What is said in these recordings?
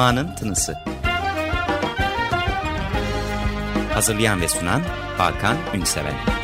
Ma'nın Tınısı. Hazırlayan ve sunan Hakan Ünseven.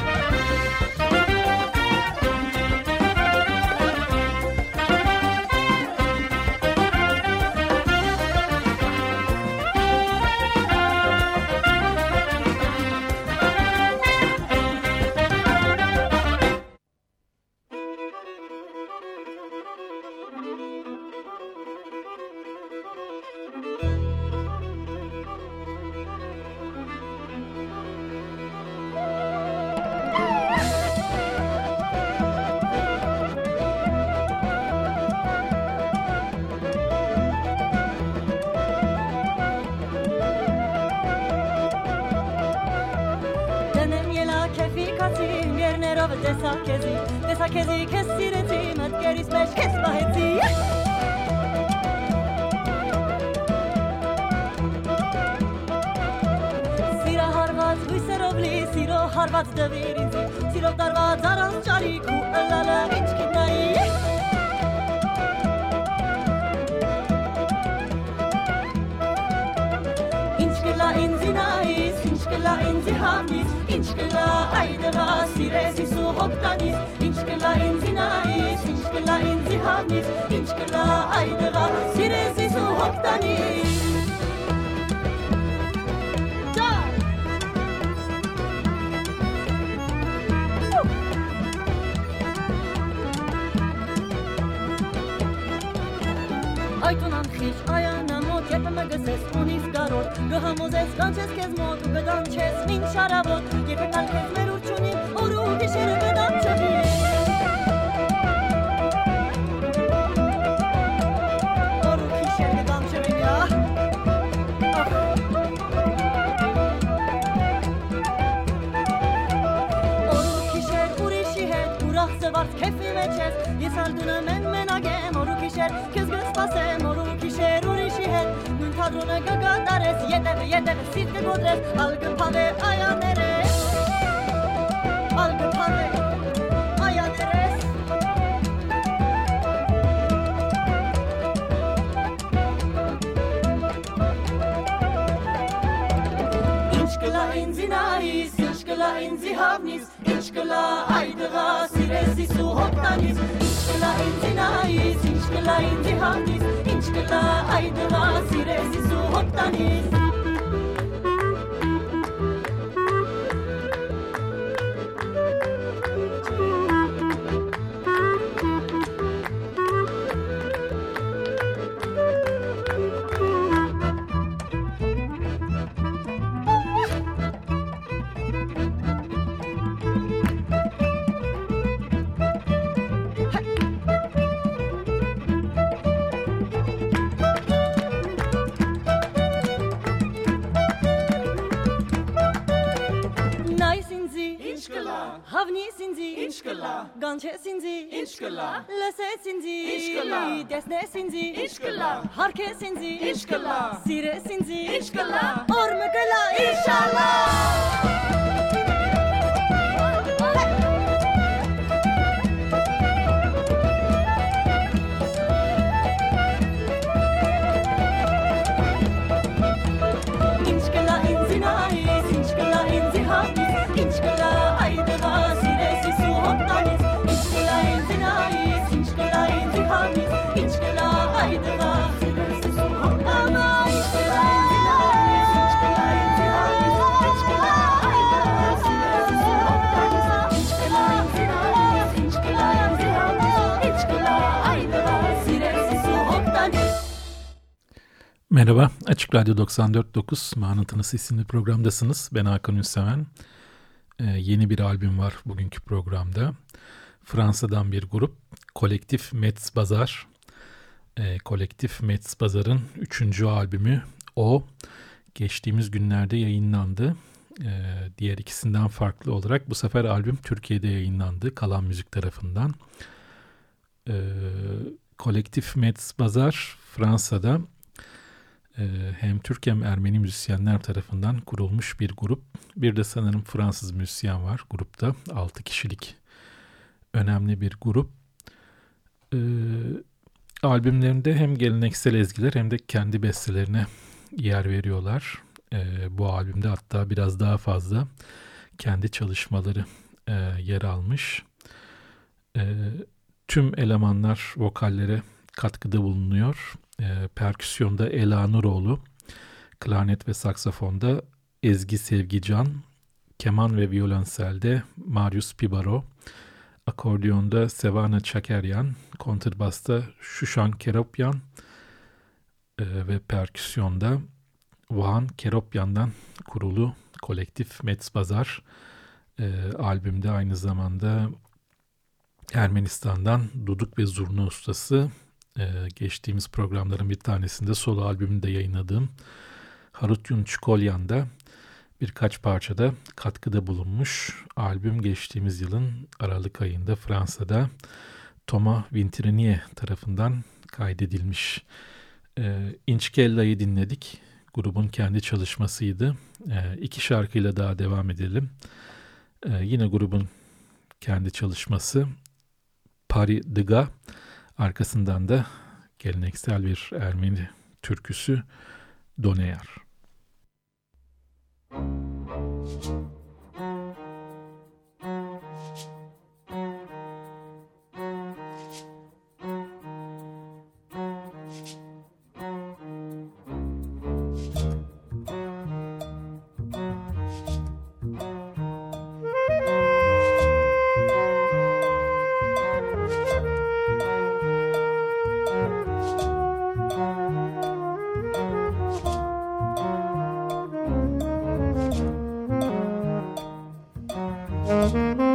Գհամոզես կանչես քեզ մոտ ու կդանչես մին շարավոտ Երբ եկալ քեզ մեր ուրջունին օր ու գիշերը կդանչվի Օր ու գիշերը կդանչվի Օր ու գիշեր ուրիշի հետ ուրախ զվարց քեֆի մեջ ես Ես ալդունը մեն մենակ եմ օր ու գիշեր քեզ գսպասեմ հետ Թադրունը կգատարես, ետև, ետև, սիտ կգոդրես, ալ կպավե այաներես, ալ կպավե այաներես, Ինչ կլա ինձի նայիս, ինչ կլա ինձի հավնիս, ինչ կլա այդղա սիրեսիս ու հոգտանիս, ինչ կլա ինձի նայիս, ինչ կլա ինձի հավնիս, Aşkla aydına siresi su կլա Հավնիս ինձի Ինչ կլա Գանչես ինձի Ինչ կլա Լսես ինձի Ինչ կլա Տեսնես ինձի Ինչ կլա Հարկես ինձի Ինչ կլա Սիրես ինձի Ինչ կլա Օր մկլա Ինշալլա Merhaba, Açık Radyo 94.9 Manıtınız isimli programdasınız. Ben Hakan Ünseven. Ee, yeni bir albüm var bugünkü programda. Fransa'dan bir grup, Kolektif Metz Bazar. Ee, Kolektif Metz Bazar'ın üçüncü albümü O. Geçtiğimiz günlerde yayınlandı. Ee, diğer ikisinden farklı olarak bu sefer albüm Türkiye'de yayınlandı. Kalan Müzik tarafından. Ee, Kolektif Metz Bazar Fransa'da hem Türk hem Ermeni müzisyenler tarafından kurulmuş bir grup. Bir de sanırım Fransız müzisyen var grupta. 6 kişilik önemli bir grup. Ee, albümlerinde hem geleneksel ezgiler hem de kendi bestelerine yer veriyorlar. E, bu albümde hatta biraz daha fazla kendi çalışmaları e, yer almış. E, tüm elemanlar vokallere katkıda bulunuyor. E, perküsyonda Ela Nuroğlu, klarnet ve saksafonda Ezgi Sevgican, keman ve violonselde Marius Pibaro, akordiyonda Sevana Çakeryan, kontrbasta Şuşan Keropyan e, ve perküsyonda Vahan Keropyan'dan kurulu kolektif Metz Bazar e, albümde aynı zamanda Ermenistan'dan duduk ve zurna ustası e, geçtiğimiz programların bir tanesinde solo albümünde yayınladığım Harutyun Çikolyan'da birkaç parçada katkıda bulunmuş. Albüm geçtiğimiz yılın Aralık ayında Fransa'da Thomas Vintrinier tarafından kaydedilmiş. E, Inchkella'yı dinledik. Grubun kendi çalışmasıydı. E, iki şarkıyla daha devam edelim. E, yine grubun kendi çalışması Paris Diga. Arkasından da geleneksel bir Ermeni türküsü Doneyar. Müzik Música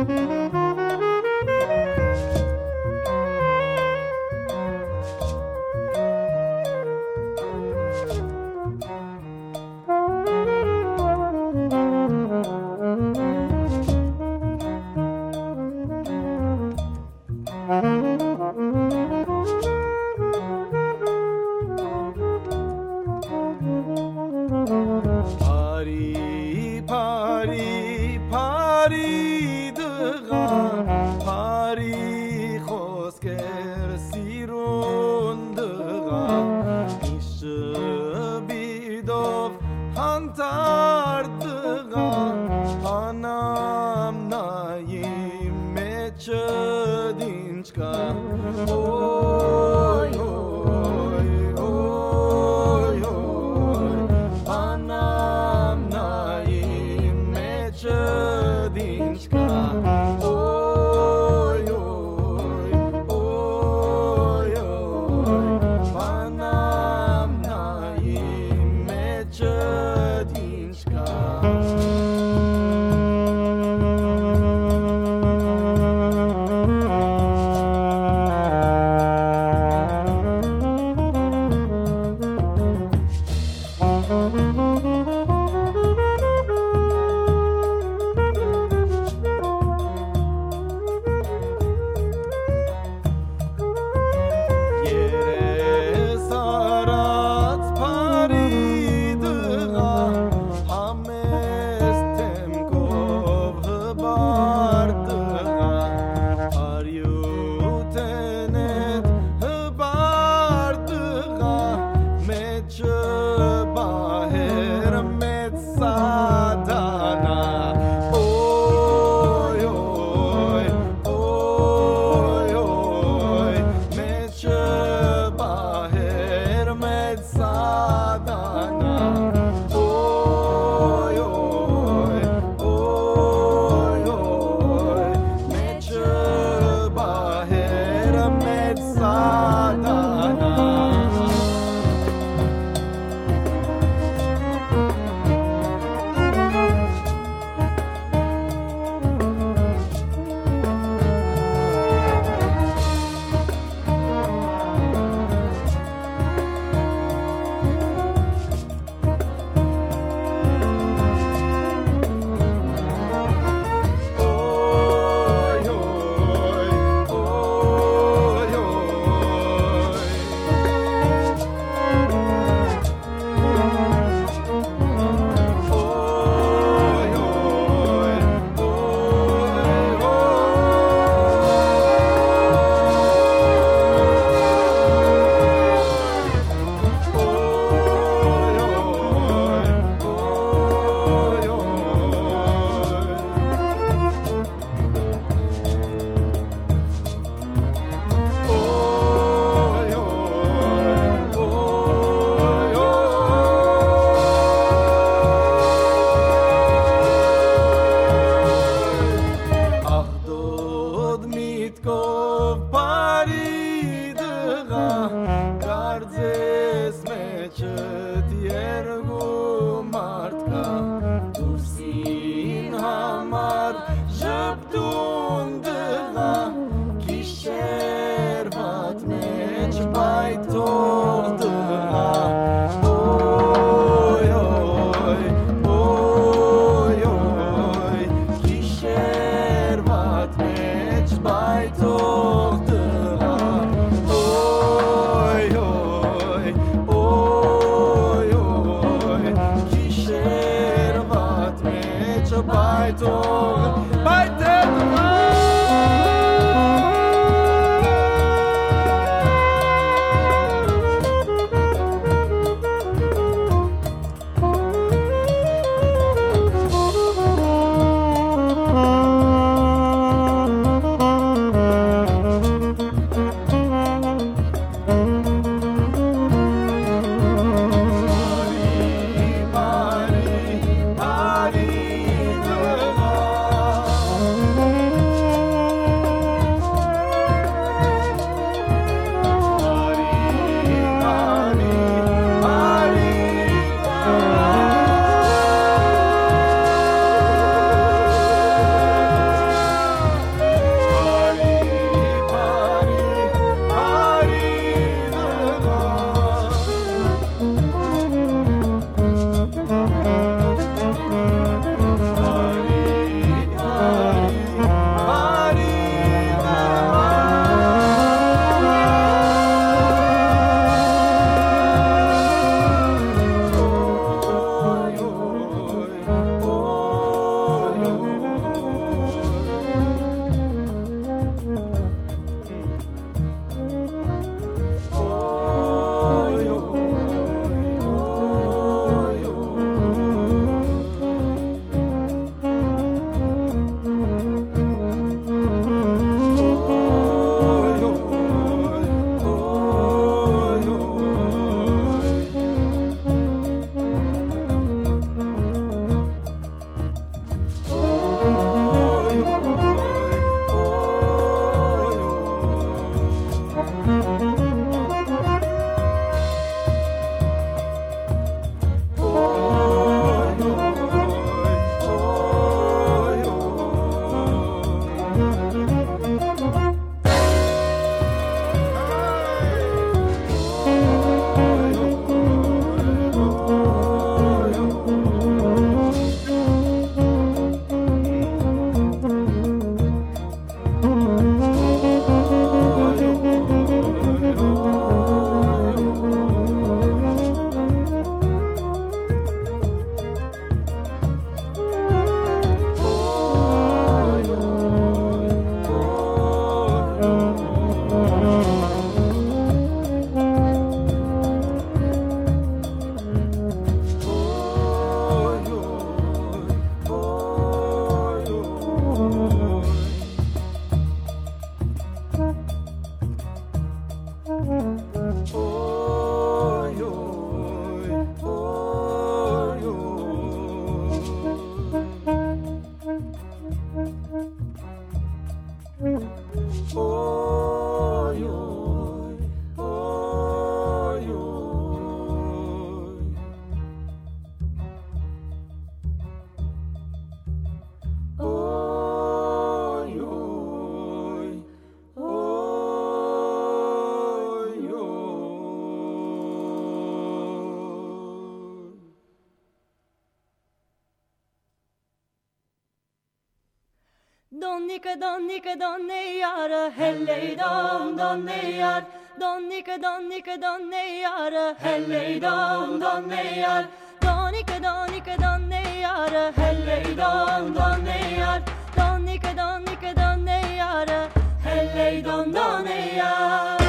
Donnika donne yara helley dom donne yar. Donnika donnika donne yara helley dom donne yar. Donika donika donne yara helley dom donne yar. Donika donika donne yara helley dom donne yar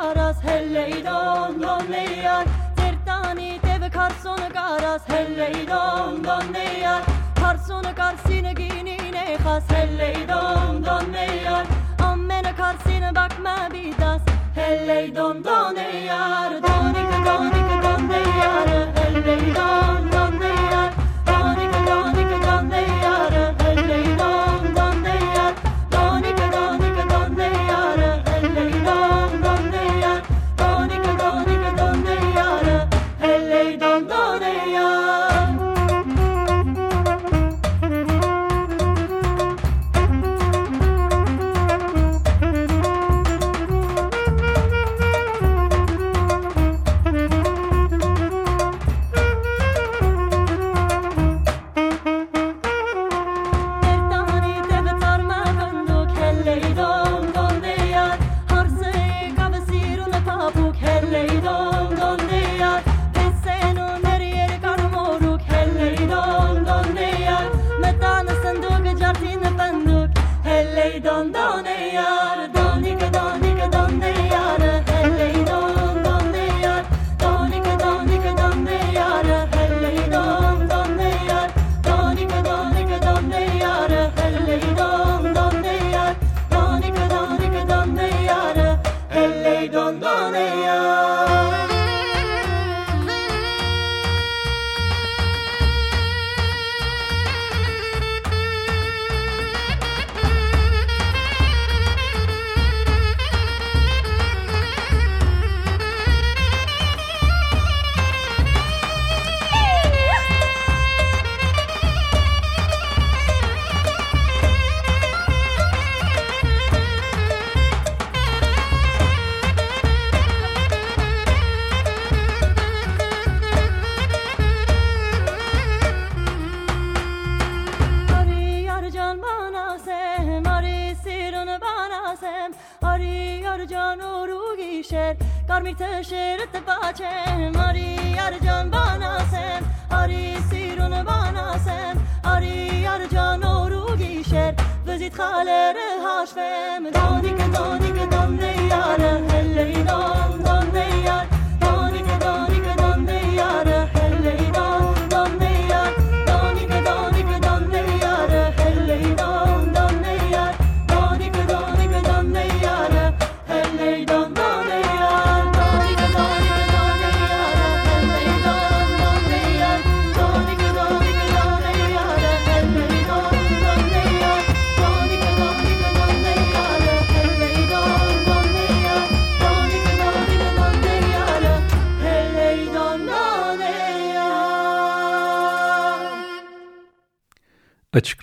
karas helleydon don neyar Tertani teve karson karas helleydon don neyar Karson karsine ginine khas helleydon don neyar Ammene karsine bakma bidas helleydon don neyar gişer Karmir teşeret paçem Ari arcan bana sen Ari sirun bana sen Ari arcan oru gişer Vezit halere haşvem Donik donik don ne yare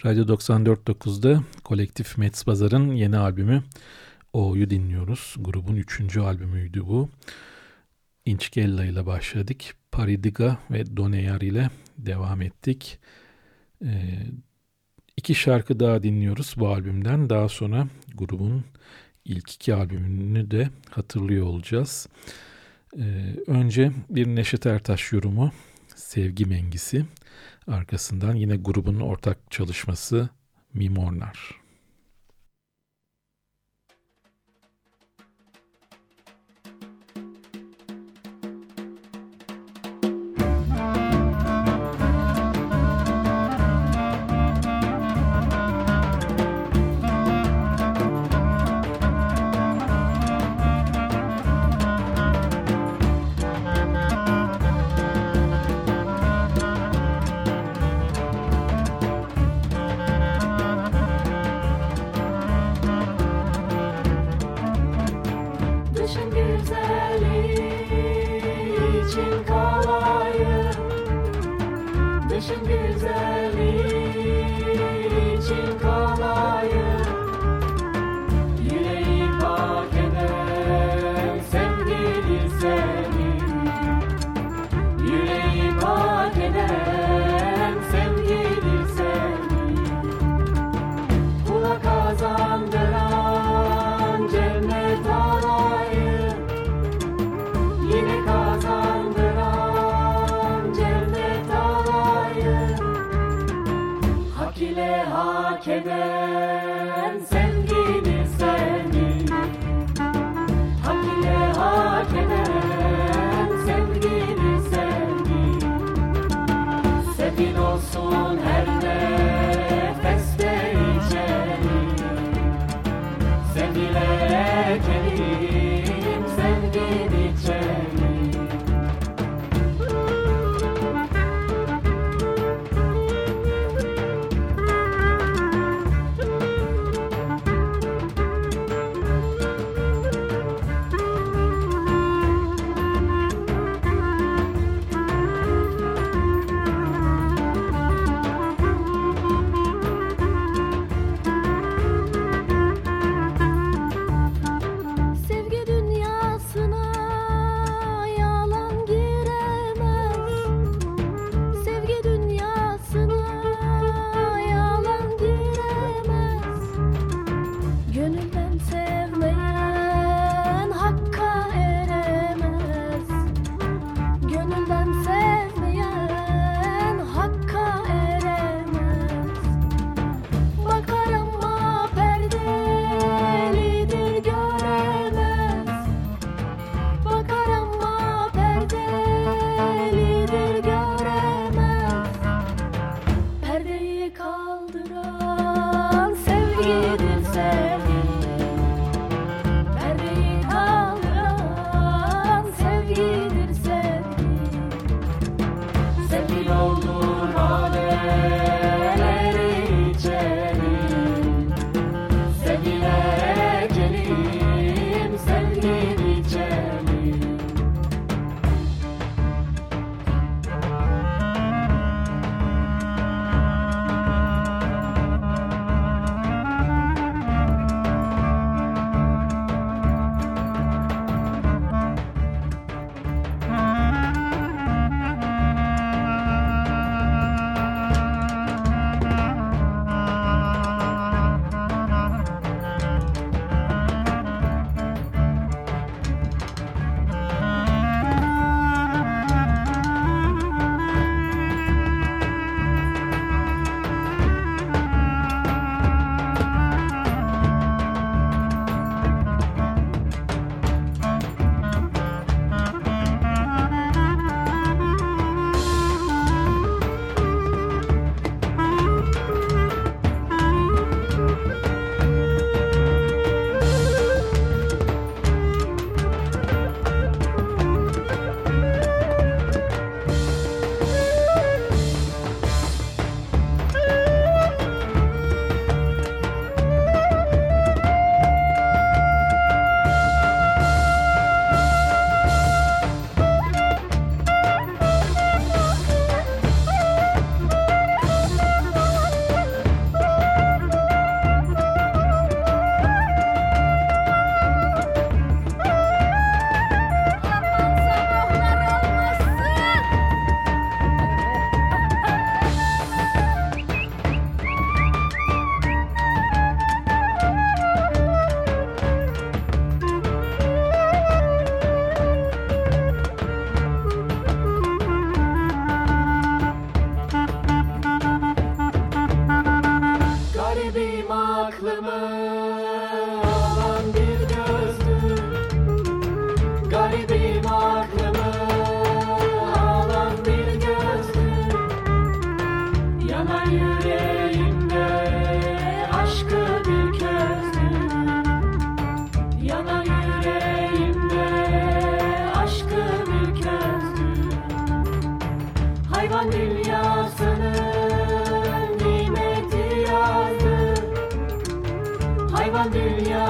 Radyo 94.9'da Kolektif Metz Bazar'ın yeni albümü O'yu dinliyoruz. Grubun üçüncü albümüydü bu. Inchkella ile başladık. Paridiga ve Doneyar ile devam ettik. Ee, iki şarkı daha dinliyoruz bu albümden. Daha sonra grubun ilk iki albümünü de hatırlıyor olacağız. Ee, önce bir Neşet Ertaş yorumu Sevgi Mengisi. Arkasından yine grubun ortak çalışması Mimornar. Hallelujah.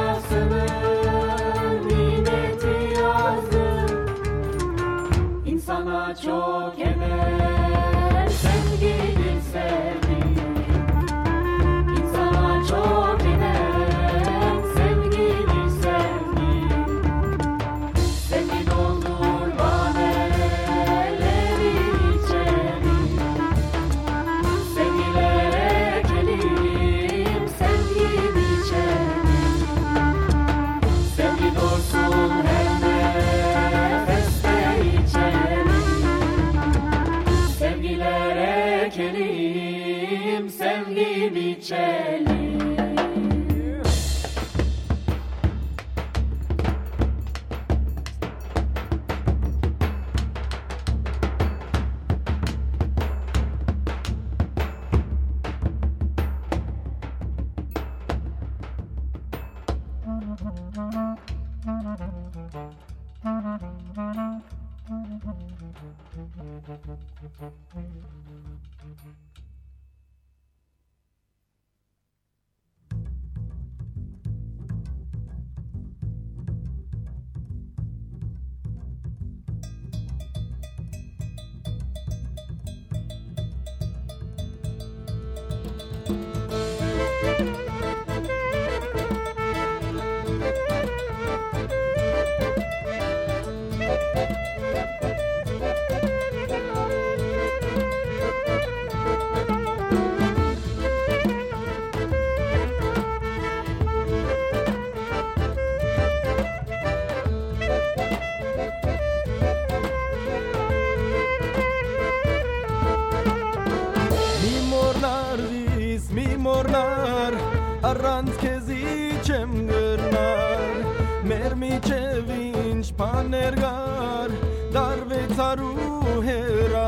रूहे रा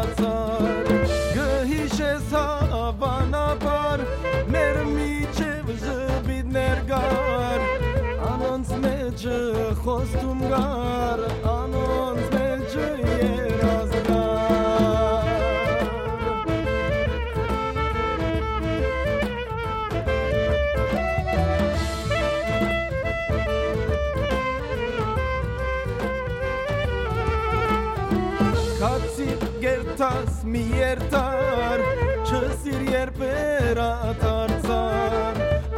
երթաս մի երթար չսիր երբերատարցար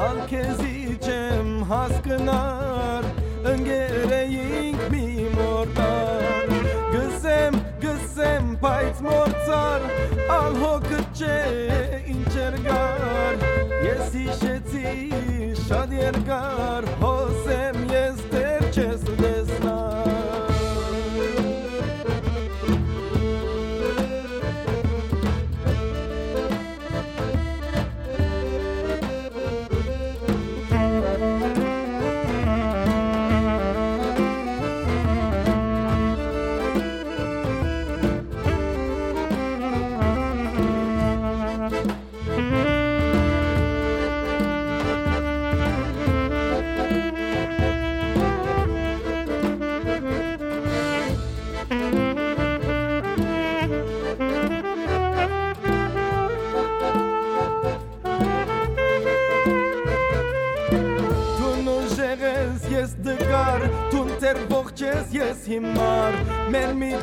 ալքեզի չեմ հասկնար ընկերեինք մի մորտար գսեմ գսեմ բայց մորցար ալհոքը չէ ինչ երգար ես հիշեցի շատ երկար հո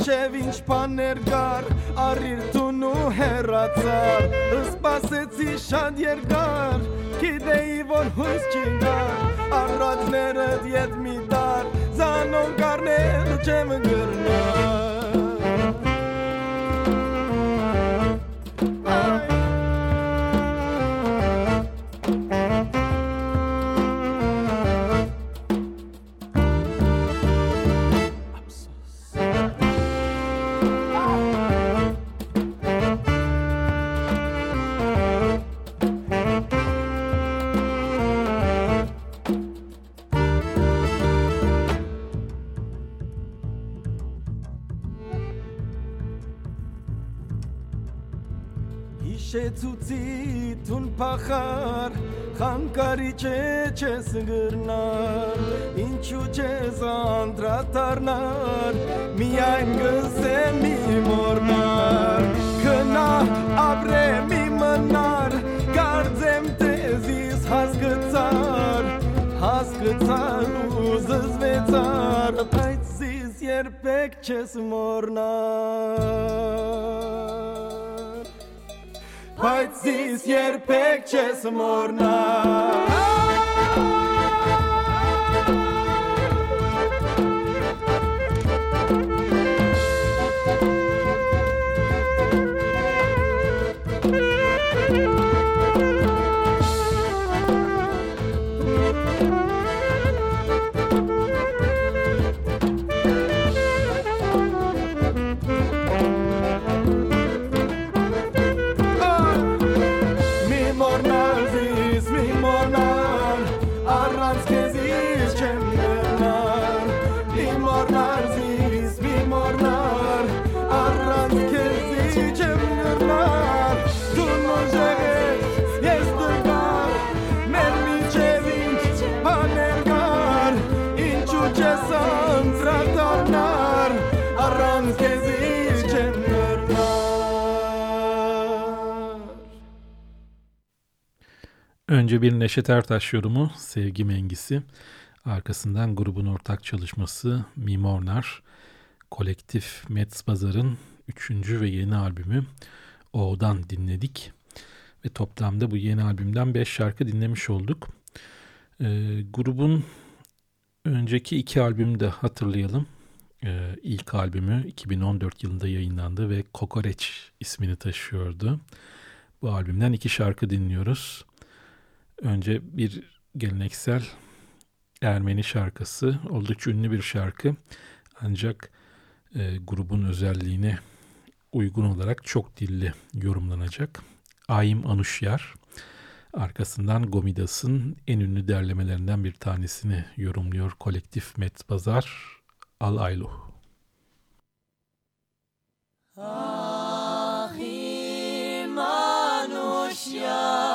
Մինչև ինչ բաներ կար, առիր տուն ու հեռացար, սպասեցի շատ երկար, գիտեի որ հույս չկար, առածներդ ետ մի տար, զանոն կարներ չեմ գրնար։ երբեք չես մորնա Բայց ես երբեք չես մորնա Bir Neşet Ertaş yorumu Sevgi Mengisi. Arkasından grubun ortak çalışması Mimornar. Kolektif Metz Bazar'ın üçüncü ve yeni albümü O'dan dinledik. Ve toplamda bu yeni albümden beş şarkı dinlemiş olduk. Ee, grubun önceki iki albümü de hatırlayalım. Ee, ilk albümü 2014 yılında yayınlandı ve Kokoreç ismini taşıyordu. Bu albümden iki şarkı dinliyoruz. Önce bir geleneksel Ermeni şarkısı. Oldukça ünlü bir şarkı. Ancak e, grubun özelliğine uygun olarak çok dilli yorumlanacak. Ayim Anuşyar. Arkasından Gomidas'ın en ünlü derlemelerinden bir tanesini yorumluyor kolektif Met Bazar Al Ayluh. Ahim Anuşyari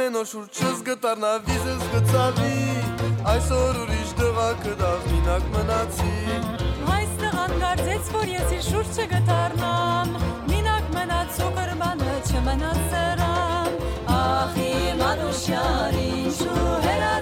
Ամենոշուր չզգտարնա վիզս գծավի Այսօր ուրիշ դղա կդավ մինակ մնացի Այս տղան գարձեց, որ ես իր շուրջը գտարնամ Մինակ մնաց ու կրմանը չմնաց սրամ Ախ իմ անուշյար ինչու հերացար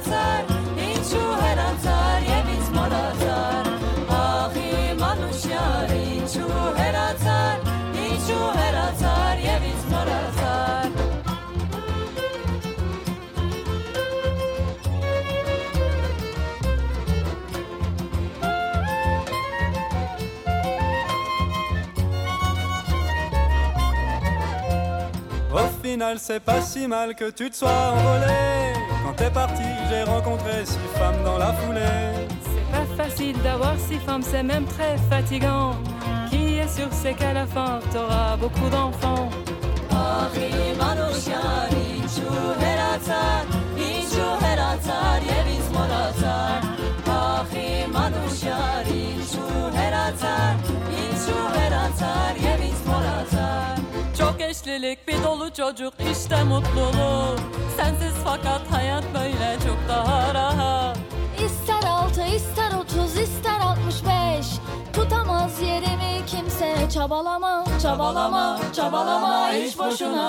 final, c'est pas si mal que tu te sois envolé. Quand t'es parti, j'ai rencontré six femmes dans la foulée. C'est pas facile d'avoir six femmes, c'est même très fatigant. Qui est sûr, c'est qu'à la fin, t'auras beaucoup d'enfants. Çok eşlilik bir dolu çocuk işte mutluluk. Sensiz fakat hayat böyle çok daha rahat. İster altı ister otuz ister altmış beş. Tutamaz yerimi kimse çabalama Çabalama çabalama hiç boşuna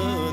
love.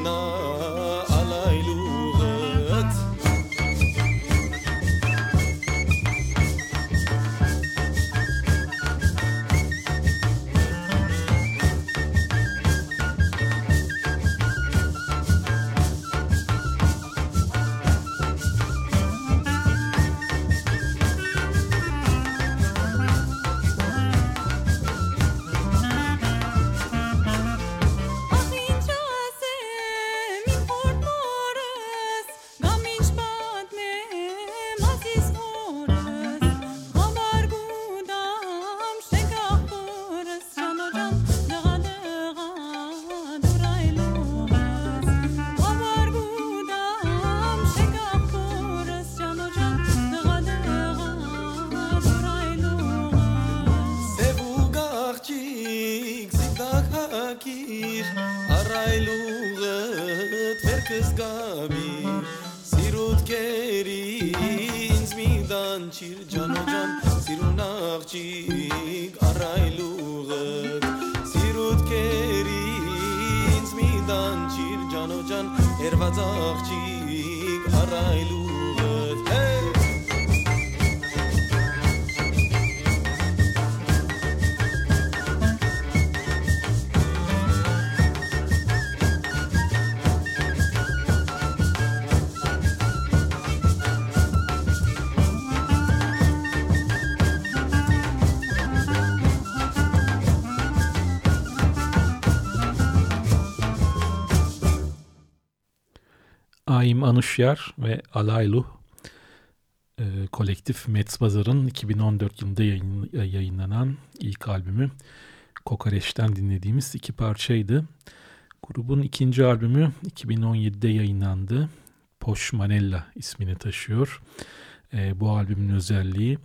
Aim Anuşyar ve Alaylu e, kolektif Metzbazar'ın 2014 yılında yayın- yayınlanan ilk albümü Kokoreç'ten dinlediğimiz iki parçaydı. Grubun ikinci albümü 2017'de yayınlandı. Poş Manella ismini taşıyor. E, bu albümün özelliği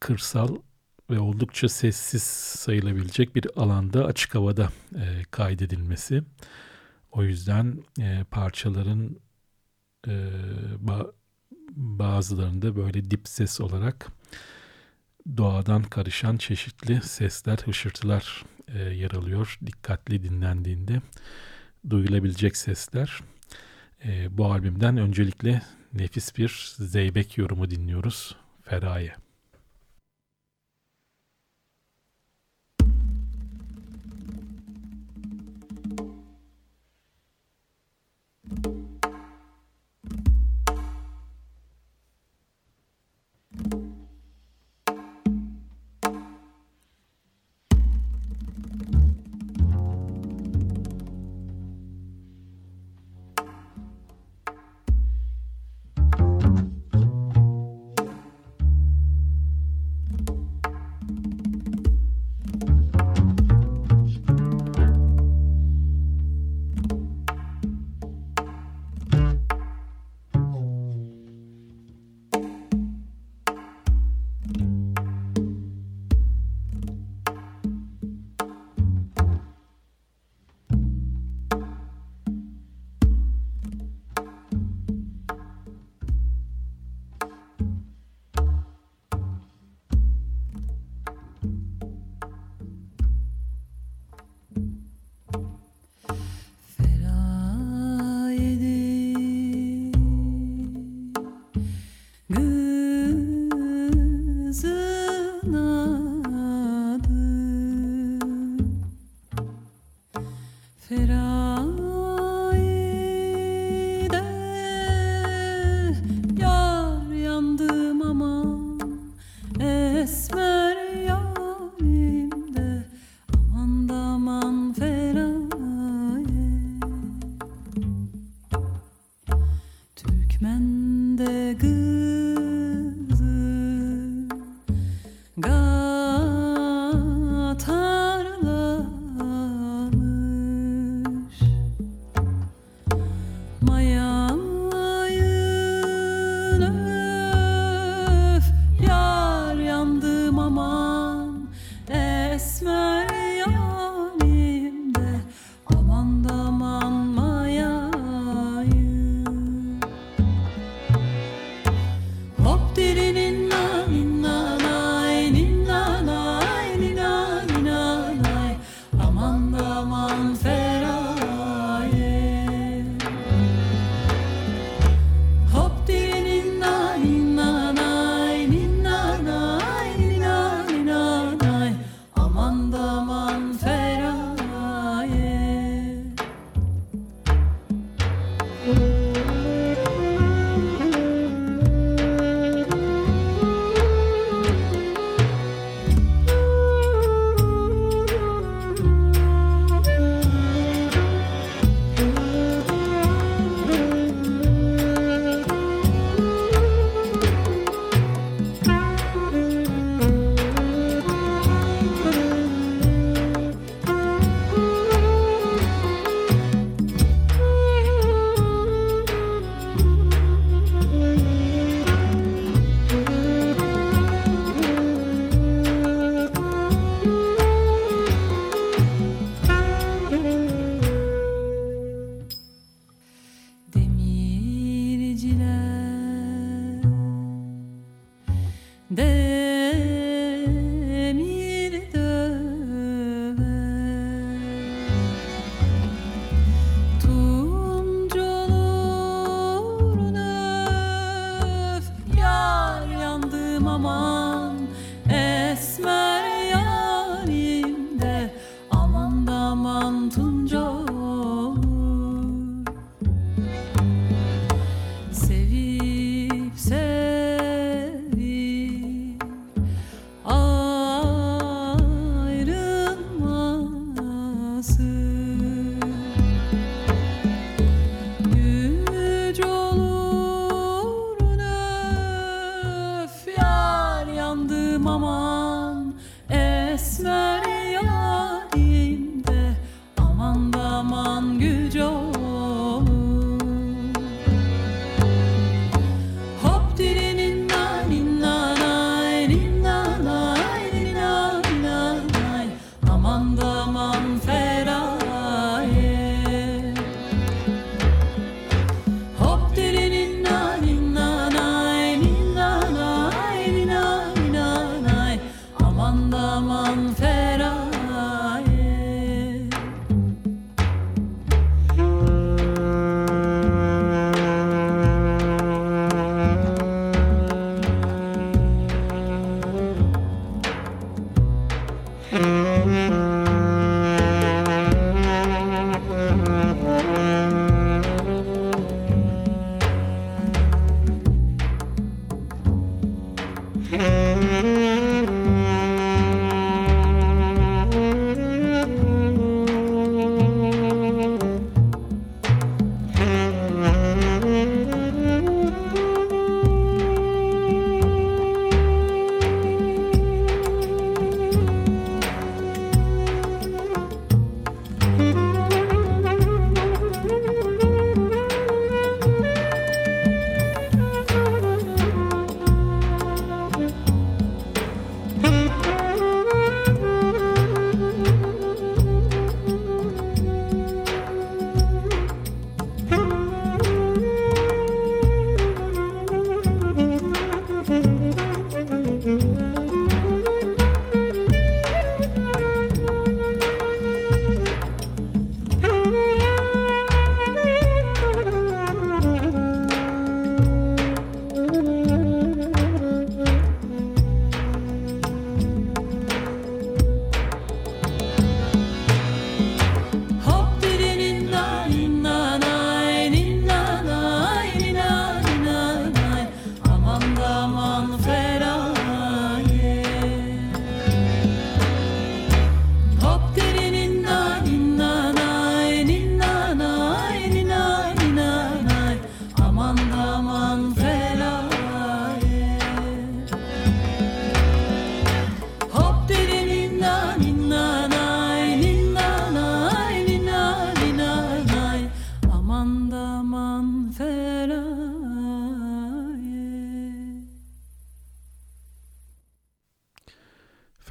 kırsal ve oldukça sessiz sayılabilecek bir alanda açık havada e, kaydedilmesi. O yüzden e, parçaların e, ba bazılarında böyle dip ses olarak doğadan karışan çeşitli sesler, hışırtılar e, yer alıyor. Dikkatli dinlendiğinde duyulabilecek sesler. E, bu albümden öncelikle nefis bir zeybek yorumu dinliyoruz. Feraye. mama.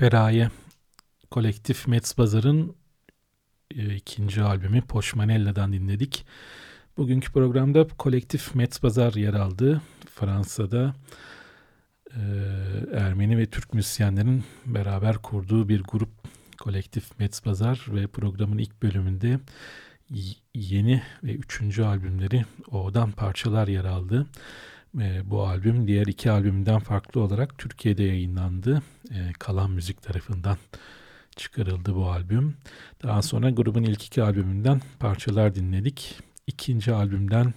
Feraye kolektif Metz Bazar'ın e, ikinci albümü Poşmanella'dan dinledik. Bugünkü programda kolektif Metz Bazar yer aldı. Fransa'da e, Ermeni ve Türk müzisyenlerin beraber kurduğu bir grup kolektif Metz Bazar ve programın ilk bölümünde yeni ve üçüncü albümleri O'dan parçalar yer aldı. E, bu albüm diğer iki albümden farklı olarak Türkiye'de yayınlandı. E, Kalan Müzik tarafından çıkarıldı bu albüm. Daha sonra grubun ilk iki albümünden parçalar dinledik. İkinci albümden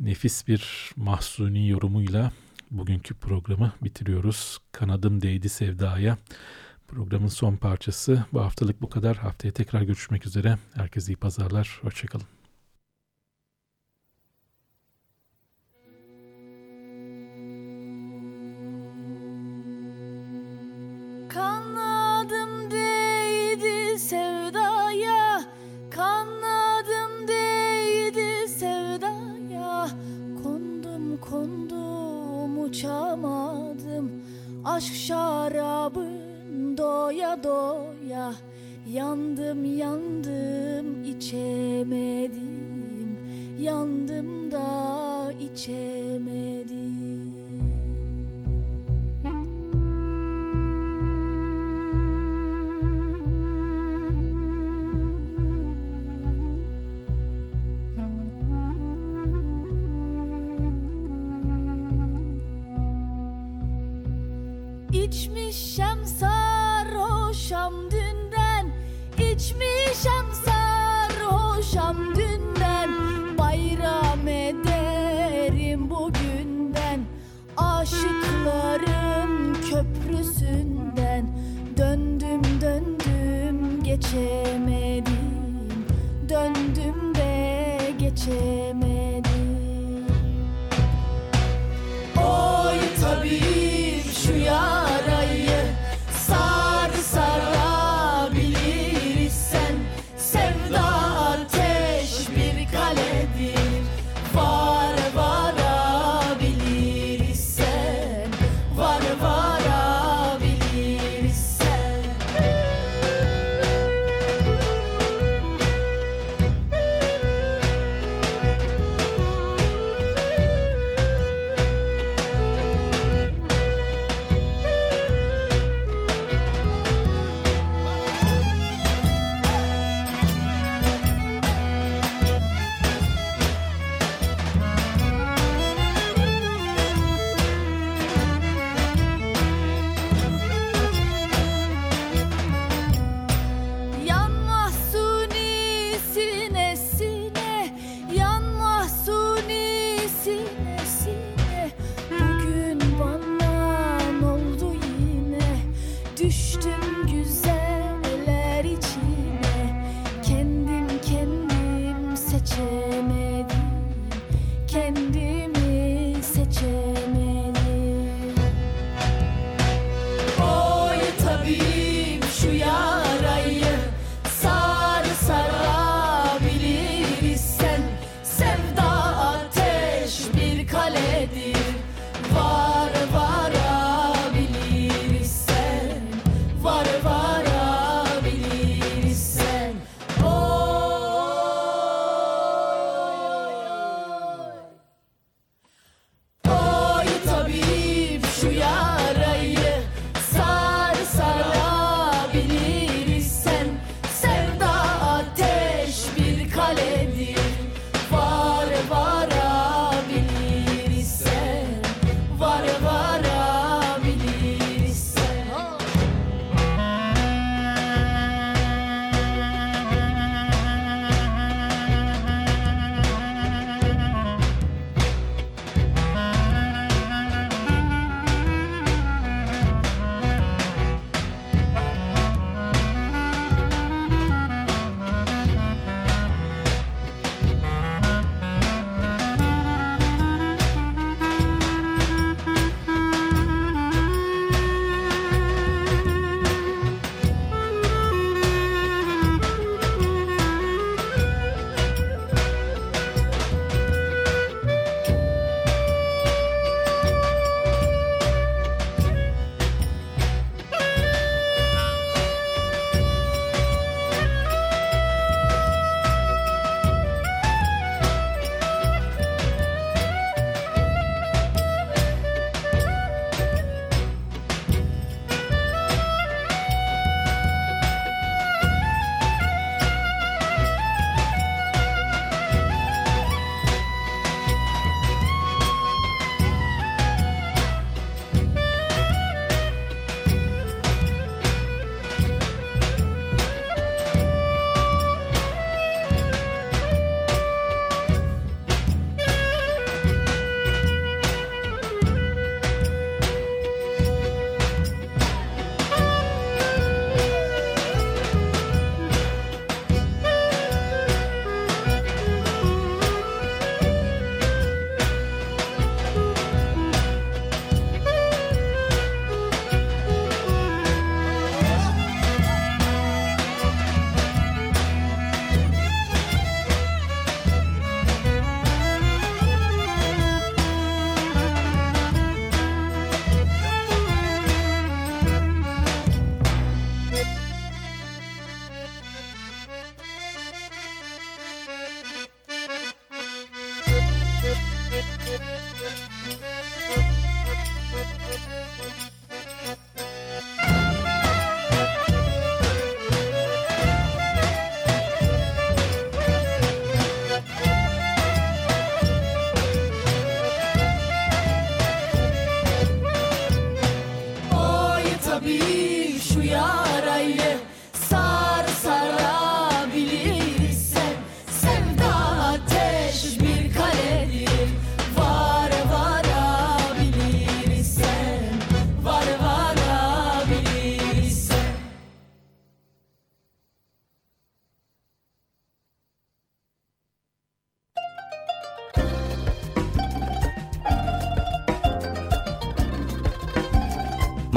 nefis bir mahsuni yorumuyla bugünkü programı bitiriyoruz. Kanadım değdi sevdaya. Programın son parçası. Bu haftalık bu kadar. Haftaya tekrar görüşmek üzere. Herkese iyi pazarlar. Hoşçakalın. Uçamadım Aşk şarabın doya doya Yandım yandım içemedim. Yandım da içemedim İçmişem sarhoşam dünden Bayram ederim bugünden. Aşıkların köprüsünden Döndüm döndüm geçemedim. Döndüm de geçemedim